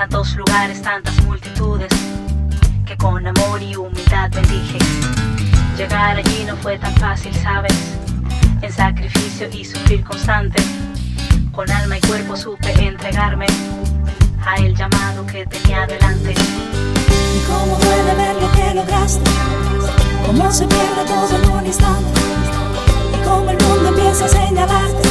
Tantos lugares, tantas multitudes, que con amor y humildad bendije. Llegar allí no fue tan fácil, sabes, en sacrificio y sufrir constante. Con alma y cuerpo supe entregarme a el llamado que tenía delante. Y cómo duele ver lo que lograste, cómo se pierde todo en un instante, y cómo el mundo empieza a señalarte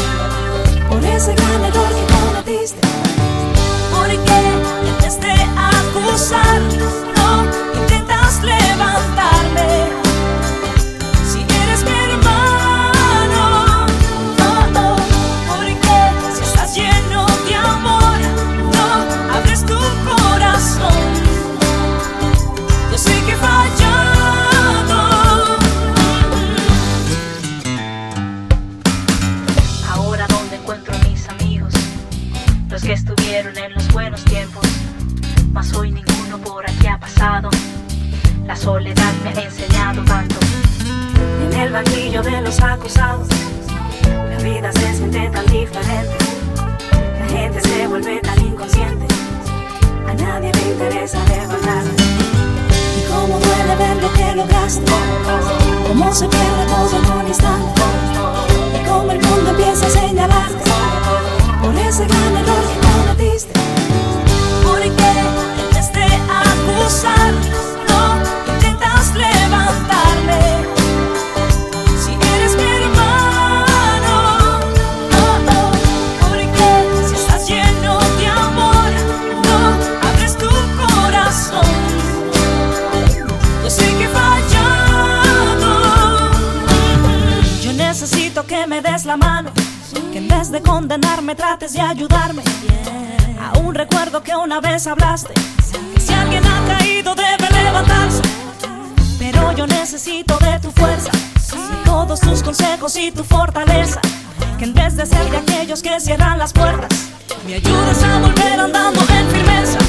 que estuvieron en los buenos tiempos, mas hoy ninguno por aquí ha pasado. La soledad me ha enseñado tanto. En el banquillo de los acusados, la vida se siente tan diferente. La gente se vuelve tan inconsciente, a nadie le interesa levantarse. Y cómo duele ver lo que lograste, cómo se pierde todo en un instante, necesito que me des la mano, que en vez de condenarme trates de ayudarme. Aún recuerdo que una vez hablaste, si alguien ha caído debe levantarse. Pero yo necesito de tu fuerza, todos tus consejos y tu fortaleza. Que en vez de ser de aquellos que cierran las puertas, me ayudes a volver andando en firmeza.